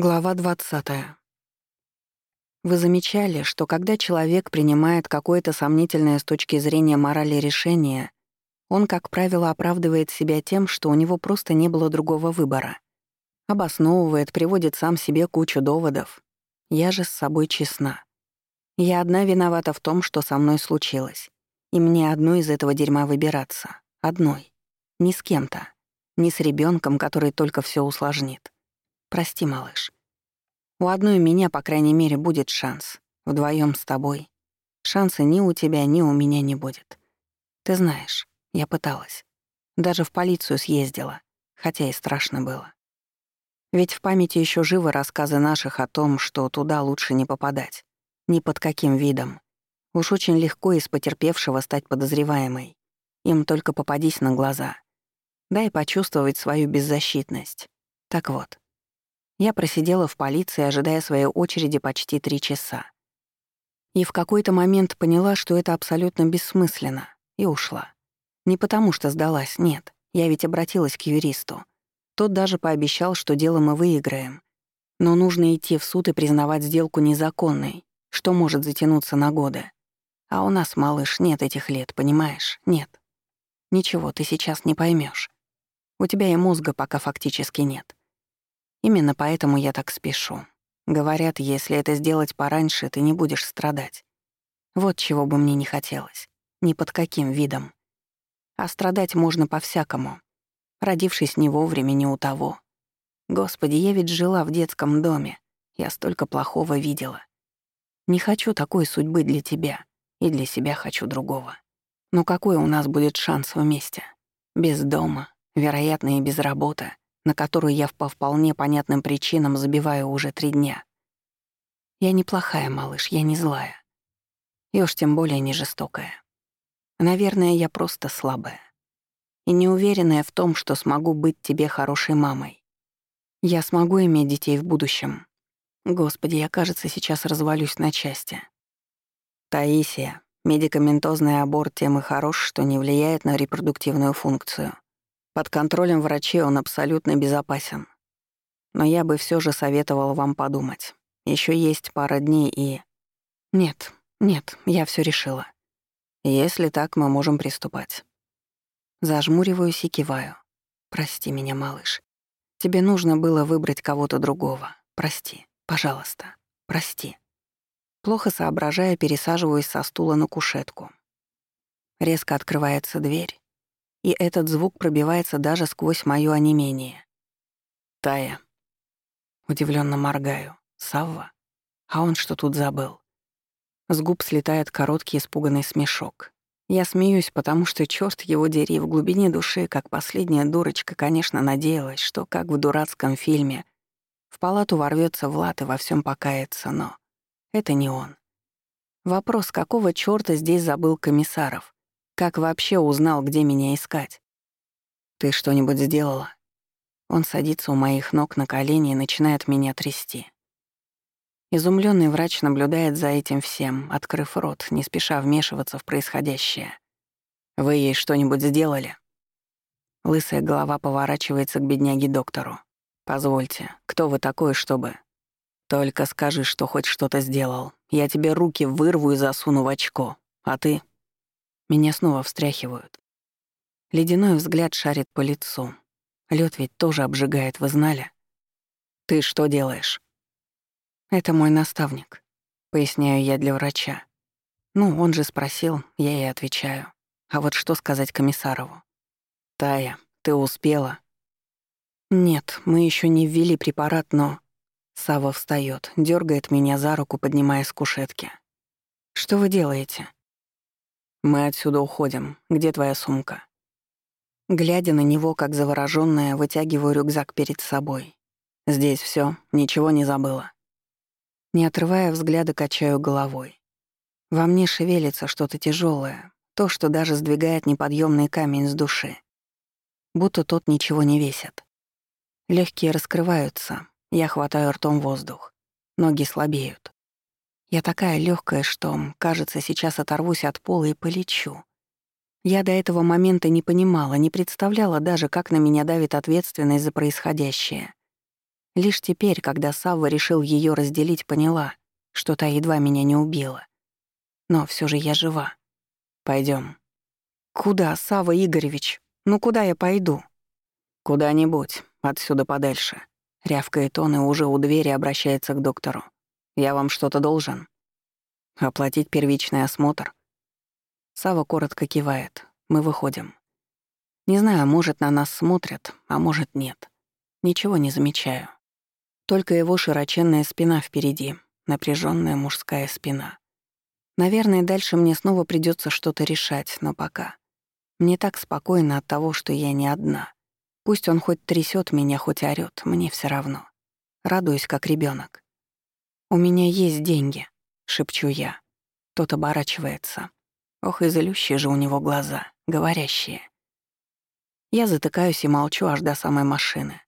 Глава 20. Вы замечали, что когда человек принимает какое-то сомнительное с точки зрения морали решение, он, как правило, оправдывает себя тем, что у него просто не было другого выбора. Обосновывает, приводит сам себе кучу доводов. Я же с собой честна. Я одна виновата в том, что со мной случилось. И мне одной из этого дерьма выбираться. Одной. Не с кем-то. Не с ребенком, который только все усложнит. Прости, малыш. У одной меня, по крайней мере, будет шанс. Вдвоем с тобой. Шанса ни у тебя, ни у меня не будет. Ты знаешь, я пыталась. Даже в полицию съездила, хотя и страшно было. Ведь в памяти еще живы рассказы наших о том, что туда лучше не попадать. Ни под каким видом. Уж очень легко из потерпевшего стать подозреваемой. Им только попадись на глаза. Дай почувствовать свою беззащитность. Так вот, я просидела в полиции, ожидая своей очереди почти три часа. И в какой-то момент поняла, что это абсолютно бессмысленно, и ушла. Не потому что сдалась, нет. Я ведь обратилась к юристу. Тот даже пообещал, что дело мы выиграем. Но нужно идти в суд и признавать сделку незаконной, что может затянуться на годы. А у нас, малыш, нет этих лет, понимаешь? Нет. Ничего, ты сейчас не поймешь. У тебя и мозга пока фактически нет. Именно поэтому я так спешу. Говорят, если это сделать пораньше, ты не будешь страдать. Вот чего бы мне не хотелось. Ни под каким видом. А страдать можно по-всякому. Родившись не вовремя, не у того. Господи, я ведь жила в детском доме. Я столько плохого видела. Не хочу такой судьбы для тебя. И для себя хочу другого. Но какой у нас будет шанс вместе? Без дома, вероятно, и без работы — на которую я по вполне понятным причинам забиваю уже три дня. Я не плохая, малыш, я не злая. И уж тем более не жестокая. Наверное, я просто слабая. И неуверенная в том, что смогу быть тебе хорошей мамой. Я смогу иметь детей в будущем. Господи, я, кажется, сейчас развалюсь на части. Таисия, медикаментозный аборт тем и хорош, что не влияет на репродуктивную функцию. Под контролем врачей он абсолютно безопасен. Но я бы все же советовал вам подумать. Еще есть пара дней и... Нет, нет, я все решила. Если так, мы можем приступать. Зажмуриваюсь и киваю. Прости меня, малыш. Тебе нужно было выбрать кого-то другого. Прости, пожалуйста, прости. Плохо соображая, пересаживаюсь со стула на кушетку. Резко открывается дверь, и этот звук пробивается даже сквозь моё онемение. «Тая». Удивленно моргаю. «Савва? А он что тут забыл?» С губ слетает короткий испуганный смешок. Я смеюсь, потому что, чёрт его дери, в глубине души, как последняя дурочка, конечно, надеялась, что, как в дурацком фильме, в палату ворвётся Влад и во всём покается, но это не он. Вопрос, какого чёрта здесь забыл комиссаров? Как вообще узнал, где меня искать? Ты что-нибудь сделала? Он садится у моих ног на колени и начинает меня трясти. Изумленный врач наблюдает за этим всем, открыв рот, не спеша вмешиваться в происходящее. «Вы ей что-нибудь сделали?» Лысая голова поворачивается к бедняге-доктору. «Позвольте, кто вы такой, чтобы...» «Только скажи, что хоть что-то сделал. Я тебе руки вырву и засуну в очко. А ты...» Меня снова встряхивают. Ледяной взгляд шарит по лицу. Лед ведь тоже обжигает, вы знали? Ты что делаешь? Это мой наставник, поясняю я для врача. Ну, он же спросил, я и отвечаю. А вот что сказать комиссарову? Тая, ты успела? Нет, мы еще не ввели препарат, но... Сава встает, дергает меня за руку, поднимая с кушетки. Что вы делаете? Мы отсюда уходим. Где твоя сумка? Глядя на него, как заворожённая, вытягиваю рюкзак перед собой. Здесь всё, ничего не забыла. Не отрывая взгляда, качаю головой. Во мне шевелится что-то тяжёлое, то, что даже сдвигает неподъёмный камень с души. Будто тот ничего не весит. Легкие раскрываются, я хватаю ртом воздух. Ноги слабеют. Я такая легкая, что, кажется, сейчас оторвусь от пола и полечу. Я до этого момента не понимала, не представляла даже, как на меня давит ответственность за происходящее. Лишь теперь, когда Савва решил ее разделить, поняла, что та едва меня не убила. Но все же я жива. Пойдем. Куда, Сава Игоревич? Ну куда я пойду? Куда-нибудь, отсюда подальше. Рявкает он и уже у двери обращается к доктору. Я вам что-то должен. Оплатить первичный осмотр. Сава коротко кивает. Мы выходим. Не знаю, может, на нас смотрят, а может, нет. Ничего не замечаю. Только его широченная спина впереди, напряженная мужская спина. Наверное, дальше мне снова придется что-то решать, но пока. Мне так спокойно от того, что я не одна. Пусть он хоть трясет меня, хоть орёт, мне все равно. Радуюсь, как ребенок. «У меня есть деньги», — шепчу я. Тот оборачивается. Ох, и злющие же у него глаза, говорящие. Я затыкаюсь и молчу аж до самой машины.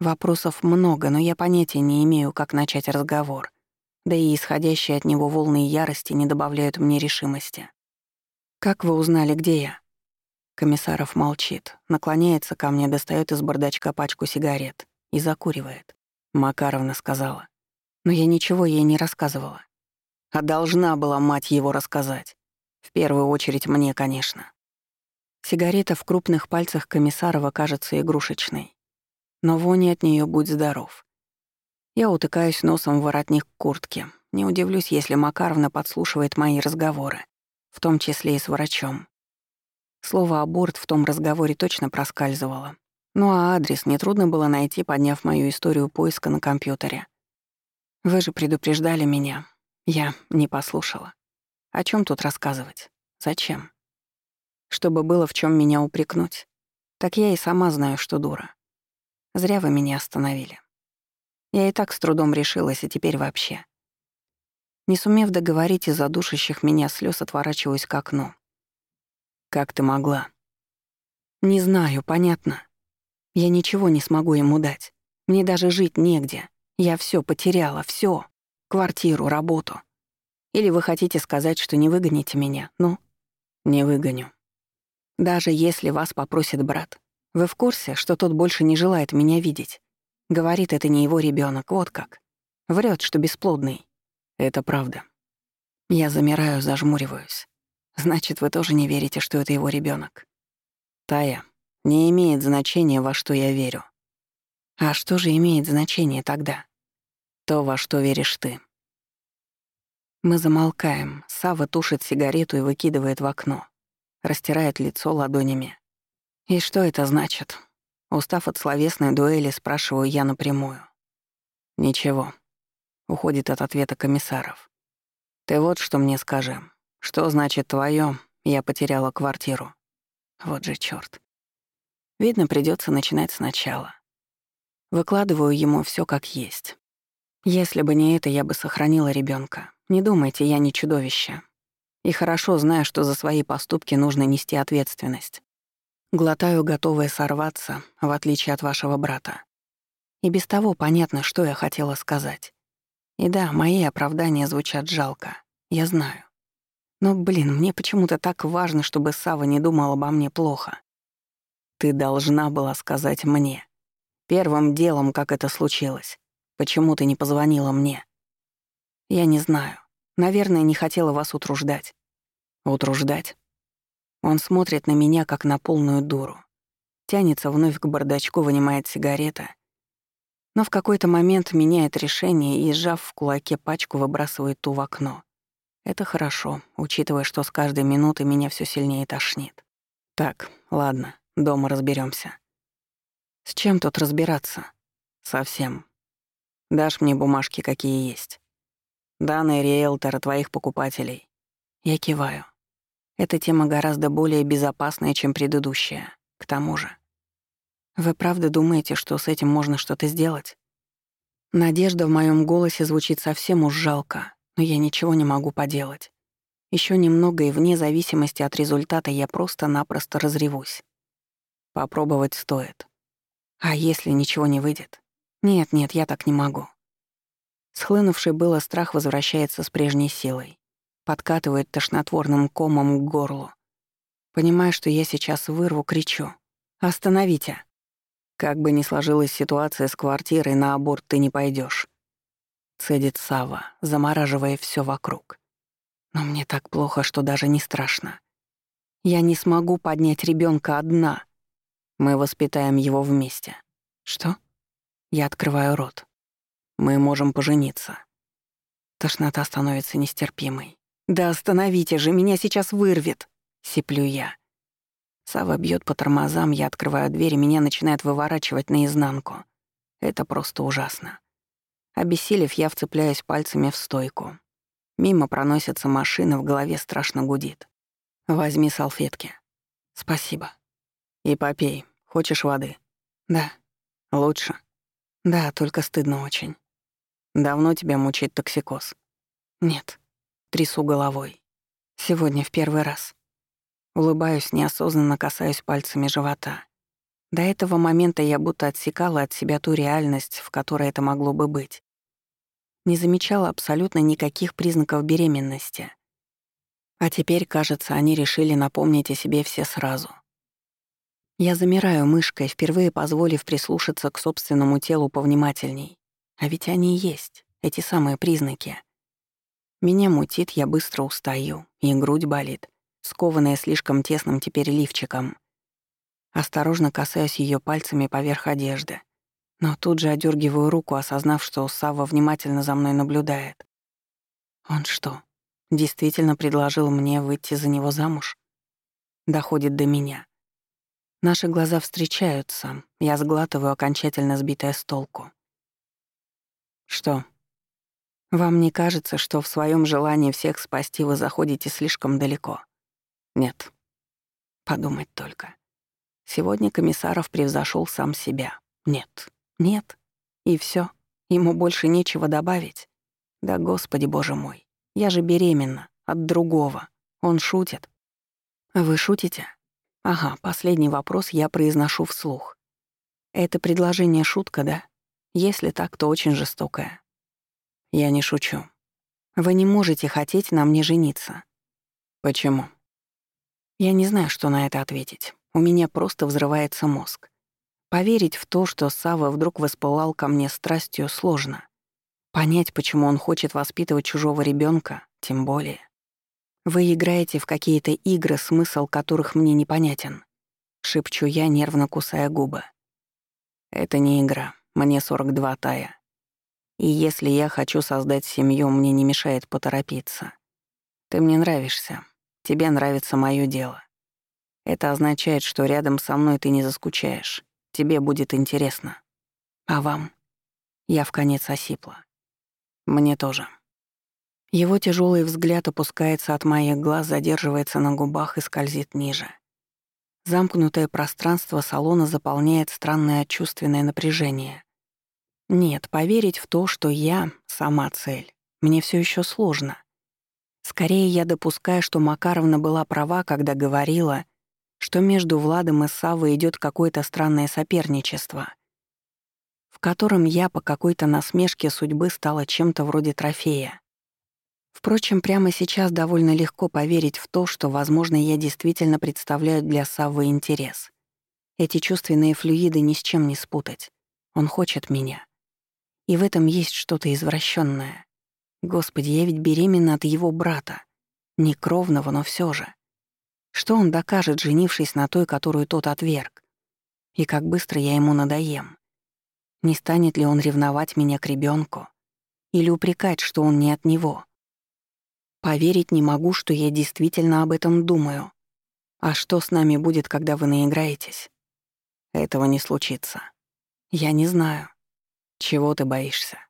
Вопросов много, но я понятия не имею, как начать разговор да и исходящие от него волны ярости не добавляют мне решимости. «Как вы узнали, где я?» Комиссаров молчит, наклоняется ко мне, достает из бардачка пачку сигарет и закуривает. Макаровна сказала. Но я ничего ей не рассказывала. А должна была мать его рассказать. В первую очередь мне, конечно. Сигарета в крупных пальцах Комиссарова кажется игрушечной. Но вони от нее будь здоров. Я утыкаюсь носом в воротник куртки. Не удивлюсь, если Макаровна подслушивает мои разговоры, в том числе и с врачом. Слово «аборт» в том разговоре точно проскальзывало. Ну а адрес нетрудно было найти, подняв мою историю поиска на компьютере. Вы же предупреждали меня. Я не послушала. О чем тут рассказывать? Зачем? Чтобы было в чем меня упрекнуть. Так я и сама знаю, что дура. Зря вы меня остановили. Я и так с трудом решилась, и теперь вообще. Не сумев договорить из-за душащих меня слез, отворачиваюсь к окну. «Как ты могла?» «Не знаю, понятно. Я ничего не смогу ему дать. Мне даже жить негде. Я все потеряла, все, Квартиру, работу. Или вы хотите сказать, что не выгоните меня? Ну, не выгоню. Даже если вас попросит брат. Вы в курсе, что тот больше не желает меня видеть? Говорит, это не его ребенок, вот как. Врет, что бесплодный. Это правда. Я замираю, зажмуриваюсь. Значит, вы тоже не верите, что это его ребенок. Тая, не имеет значения, во что я верю. А что же имеет значение тогда? То, во что веришь ты. Мы замолкаем. Сава тушит сигарету и выкидывает в окно. Растирает лицо ладонями. И что это значит? Устав от словесной дуэли, спрашиваю я напрямую. «Ничего», — уходит от ответа комиссаров. «Ты вот что мне скажи. Что значит твоё? Я потеряла квартиру». Вот же чёрт. Видно, придётся начинать сначала. Выкладываю ему всё как есть. Если бы не это, я бы сохранила ребёнка. Не думайте, я не чудовище. И хорошо знаю, что за свои поступки нужно нести ответственность. Глотаю, готовая сорваться, в отличие от вашего брата. И без того понятно, что я хотела сказать. И да, мои оправдания звучат жалко, я знаю. Но, блин, мне почему-то так важно, чтобы Сава не думал обо мне плохо. Ты должна была сказать мне. Первым делом, как это случилось. Почему ты не позвонила мне? Я не знаю. Наверное, не хотела вас утруждать. Утруждать? Он смотрит на меня, как на полную дуру. Тянется вновь к бардачку, вынимает сигарета. Но в какой-то момент меняет решение и, сжав в кулаке пачку, выбрасывает ту в окно. Это хорошо, учитывая, что с каждой минуты меня все сильнее тошнит. Так, ладно, дома разберемся. С чем тут разбираться? Совсем. Дашь мне бумажки, какие есть. Данные риэлтора твоих покупателей. Я киваю. Эта тема гораздо более безопасная, чем предыдущая. К тому же. Вы правда думаете, что с этим можно что-то сделать? Надежда в моем голосе звучит совсем уж жалко, но я ничего не могу поделать. Еще немного, и вне зависимости от результата я просто-напросто разревусь. Попробовать стоит. А если ничего не выйдет? Нет, нет, я так не могу. Схлынувший было страх возвращается с прежней силой подкатывает тошнотворным комом к горлу. Понимая, что я сейчас вырву, кричу. «Остановите!» Как бы ни сложилась ситуация с квартирой, на аборт ты не пойдешь. Цедит Сава, замораживая все вокруг. Но мне так плохо, что даже не страшно. Я не смогу поднять ребенка одна. Мы воспитаем его вместе. Что? Я открываю рот. Мы можем пожениться. Тошнота становится нестерпимой. «Да остановите же, меня сейчас вырвет!» — сиплю я. Сава бьет по тормозам, я открываю дверь, и меня начинает выворачивать наизнанку. Это просто ужасно. Обессилев, я вцепляюсь пальцами в стойку. Мимо проносится машина, в голове страшно гудит. «Возьми салфетки». «Спасибо». «И попей. Хочешь воды?» «Да». «Лучше?» «Да, только стыдно очень». «Давно тебя мучит токсикоз?» «Нет». Трясу головой. «Сегодня в первый раз». Улыбаюсь, неосознанно касаюсь пальцами живота. До этого момента я будто отсекала от себя ту реальность, в которой это могло бы быть. Не замечала абсолютно никаких признаков беременности. А теперь, кажется, они решили напомнить о себе все сразу. Я замираю мышкой, впервые позволив прислушаться к собственному телу повнимательней. А ведь они есть, эти самые признаки. Меня мутит, я быстро устаю, и грудь болит скованная слишком тесным теперь лифчиком. Осторожно касаюсь ее пальцами поверх одежды, но тут же одергиваю руку, осознав, что Сава внимательно за мной наблюдает. Он что, действительно предложил мне выйти за него замуж? Доходит до меня. Наши глаза встречаются, я сглатываю окончательно сбитая с толку. Что? Вам не кажется, что в своем желании всех спасти вы заходите слишком далеко? Нет. Подумать только. Сегодня Комиссаров превзошел сам себя. Нет. Нет. И все. Ему больше нечего добавить. Да, Господи, Боже мой. Я же беременна. От другого. Он шутит. Вы шутите? Ага, последний вопрос я произношу вслух. Это предложение шутка, да? Если так, то очень жестокое. Я не шучу. Вы не можете хотеть на мне жениться. Почему? Я не знаю, что на это ответить. У меня просто взрывается мозг. Поверить в то, что Сава вдруг воспылал ко мне страстью, сложно. Понять, почему он хочет воспитывать чужого ребенка, тем более. Вы играете в какие-то игры, смысл которых мне непонятен. Шепчу я, нервно кусая губы. Это не игра. Мне 42 тая. И если я хочу создать семью, мне не мешает поторопиться. Ты мне нравишься, Тебе нравится мое дело. Это означает, что рядом со мной ты не заскучаешь. Тебе будет интересно. А вам? Я в конец осипла. Мне тоже. Его тяжелый взгляд опускается от моих глаз, задерживается на губах и скользит ниже. Замкнутое пространство салона заполняет странное чувственное напряжение. Нет, поверить в то, что я — сама цель, мне все еще сложно. Скорее, я допускаю, что Макаровна была права, когда говорила, что между Владом и Савой идет какое-то странное соперничество, в котором я по какой-то насмешке судьбы стала чем-то вроде трофея. Впрочем, прямо сейчас довольно легко поверить в то, что, возможно, я действительно представляю для Саввы интерес. Эти чувственные флюиды ни с чем не спутать. Он хочет меня. И в этом есть что-то извращенное. Господи, я ведь беременна от его брата. Не кровного, но все же. Что он докажет, женившись на той, которую тот отверг? И как быстро я ему надоем? Не станет ли он ревновать меня к ребенку Или упрекать, что он не от него? Поверить не могу, что я действительно об этом думаю. А что с нами будет, когда вы наиграетесь? Этого не случится. Я не знаю. Чего ты боишься?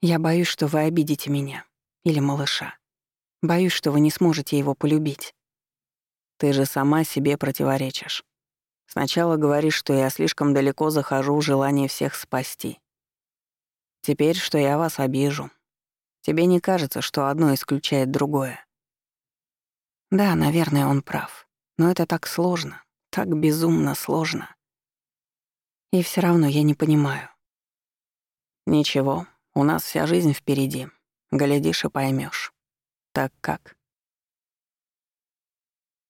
Я боюсь, что вы обидите меня. Или малыша. Боюсь, что вы не сможете его полюбить. Ты же сама себе противоречишь. Сначала говоришь, что я слишком далеко захожу в желание всех спасти. Теперь, что я вас обижу. Тебе не кажется, что одно исключает другое? Да, наверное, он прав. Но это так сложно, так безумно сложно. И все равно я не понимаю. Ничего, у нас вся жизнь впереди. Глядишь и поймешь. Так как?